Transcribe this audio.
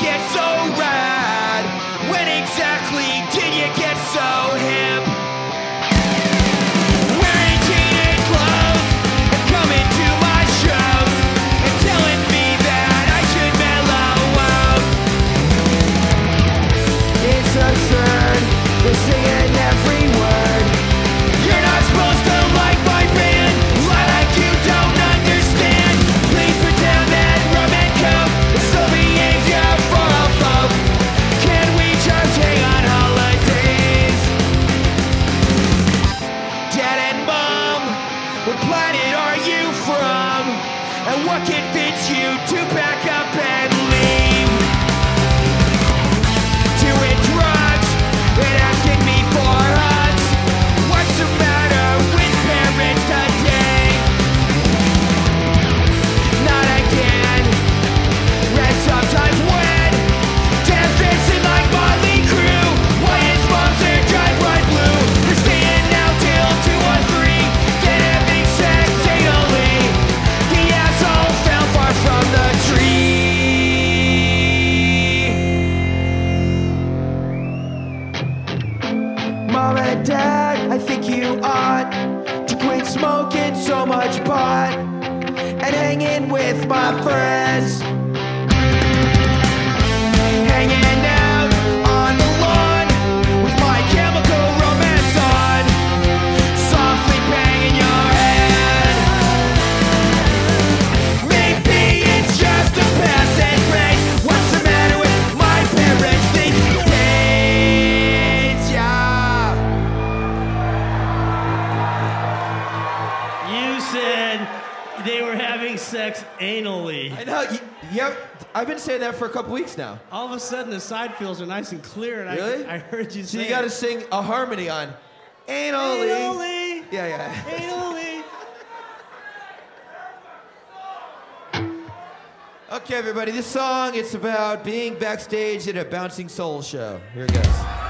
get so rad? When exactly did you get so hip? Wearing clothes and coming to my shows and telling me that I should mellow out. It's absurd. They're singing And what convinced you to pack up and Mom and Dad, I think you ought to quit smoking so much pot and hanging with my friends. They were having sex anally. I know. You, yep. I've been saying that for a couple weeks now. All of a sudden, the side feels are nice and clear, and Really? I, I heard you So say you got to sing a harmony on anally. anally, Yeah, yeah. anally. Okay, everybody. This song it's about being backstage at a Bouncing Souls show. Here it goes.